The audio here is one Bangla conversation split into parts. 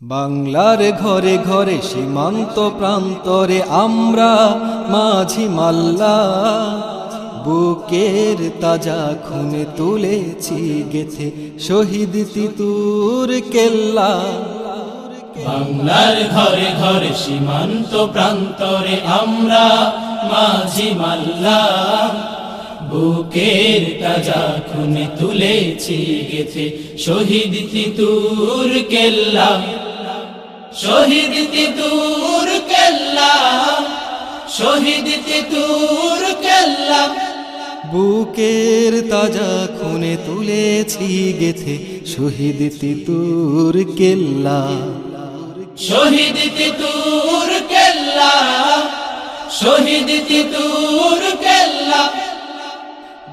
বাংলার ঘরে ঘরে সীমান্ত প্রান্তরে আমরা মাঝি মাল্লা। বুকের তাজা খুনে তুলেছি গেছে শহীদ তিতুর কেল্লা। বাংলার ঘরে ঘরে সীমান্ত প্রান্তরে আমরা মাঝি মাল্লা। বুকের তাজা খুনে তুলেছি গেছে শহীদ তিতুর কেল্লা। শহীদ তিতুর কেল্লা শহীদ তিতুর কেল্লা। বুকের তাজা খুনে তুলেছি গেছে শহীদ তিতুর কেল্লা। শহীদ তিতুর কেল্লা শহীদ তিতুর কেল্লা।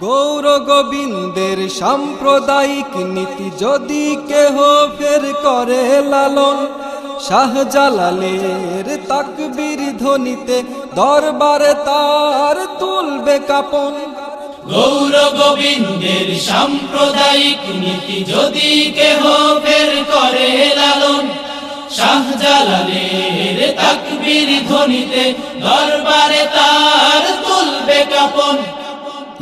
গৌর গোবিন্দের সাম্প্রদায়িক নীতি যদি কেহ ফের করে লালন শাহজালালের তাকবীর ধ্বনিতে দরবারে তার তুলবে কাপন। গৌর গোবিন্দের সাম্প্রদায়িক নীতি যদি কেহ ফের করে লালন, শাহজালালের তাকবীর ধ্বনিতে দরবারে তার তুলবে কাপন।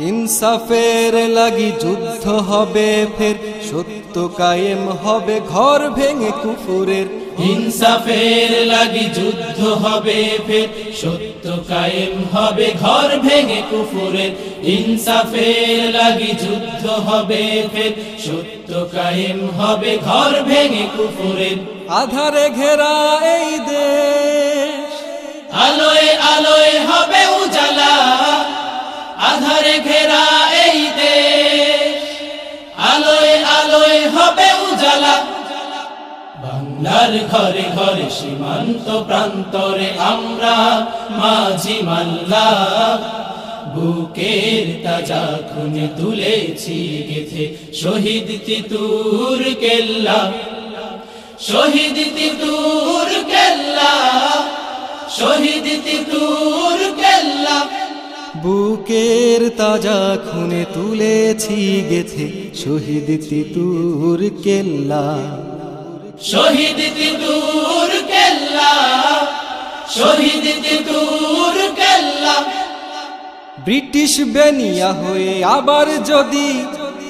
ইনসাফের লাগি যুদ্ধ হবে ফের সত্য কায়েম হবে ঘর ভেঙে কুফুরের ইনসাফের লাগি যুদ্ধ হবে ফের সত্য কায়েম হবে ঘর ভেঙে কুফুরের ইনসাফের লাগি যুদ্ধ হবে ফের সত্য কায়েম হবে ঘর ভেঙে কুফুরের আধারে ঘেরা এই দেশ। আলোয় আলোয় হবে হবে উজালা। বাংলার ঘরে ঘরে সীমান্ত প্রান্তরে আমরা মাঝি মাল্লা। বুকের তাজা খুনে তুলেছি গেছে শহীদ তিতুর কেল্লা। শহীদ তিতুর কেল্লা। শহীদ তিতুর বুকের তাজা খুনে তুলেছি গেছে শহীদ তিতুর কেল্লা। শহীদ তিতুর কেল্লা। শহীদ তিতুর কেল্লা। ব্রিটিশ বেনিয়া হয়ে আবার যদি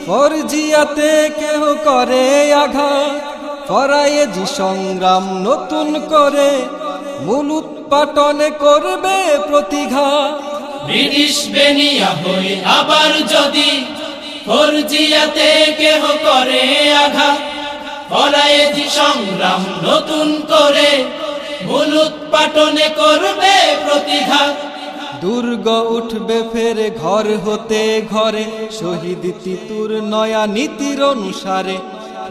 ফরজিয়াতে কেহ করে আঘাত ফরায়েজি সংগ্রাম নতুন করে মূল উৎপাটনে করবে প্রতিঘাত। ব্রিটিশ বেনিয়া হয়ে আবার যদি ফরজিয়াতে কেহ করে আঘাত ফরায়েজি সংগ্রাম নতুন করে মূল উৎপাটনে করবে প্রতিঘাত। দুর্গ উঠবে ফেরে ঘর হতে ঘরে শহীদ তিতুর নয়া নীতির অনুসারে।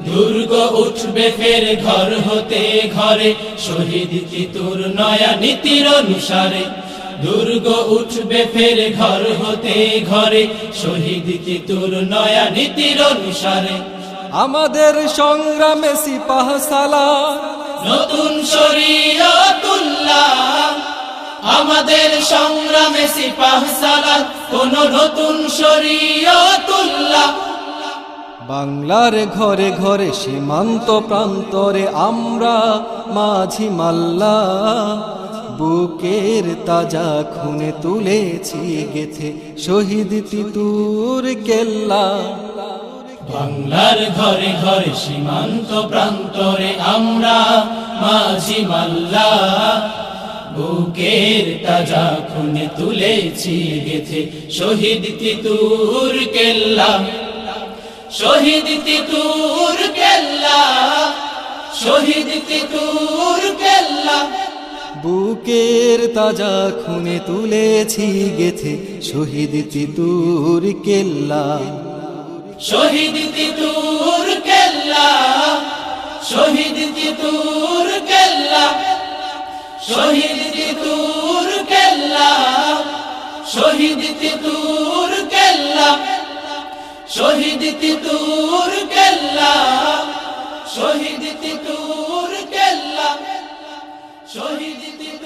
দুর্গ উঠবে ফের ঘর হতে ঘরে শহীদ তিতুর নয়া নীতির অনুসারে। দুর্গ উঠবে ফের ঘর হতে ঘরে। শহীদ তিতুর নয়া নীতির অনুসারে। আমাদের সংগ্রামে সিপাহ সালার নতুন শরীয়তুল্লাহ। আমাদের সংগ্রামে সিপাহ সালাত কোন নতুন শরীয়তুল্লাহ। বাংলার ঘরে ঘরে সীমান্ত প্রান্তরে আমরা মাঝি মাল্লা। বুকের তাজা খুনে তুলেছি গেথে শহীদ তিতুর কেল্লা। বাংলার ঘরে ঘরে সীমান্ত প্রান্তরে আমরা মাঝি মাল্লা। বুকের তাজা খুনে তুলেছি গেথে শহীদ তিতুর কেল্লা। শহীদ তিতুর কেল্লা, শহীদ তিতুর কেল্লা। বুকের তাজা খুনে তুলেছি গেথে শহীদ তিতুর কেল্লা। শহীদ তিতুর কেল্লা, শহীদ তিতুর কেল্লা, শহীদ তিতুর কেল্লা, শহীদ তিতুর কেল্লা, শহীদ তিতুর কেল্লা, শহীদ তিতুর কেল্লা। শহীদ তিতুর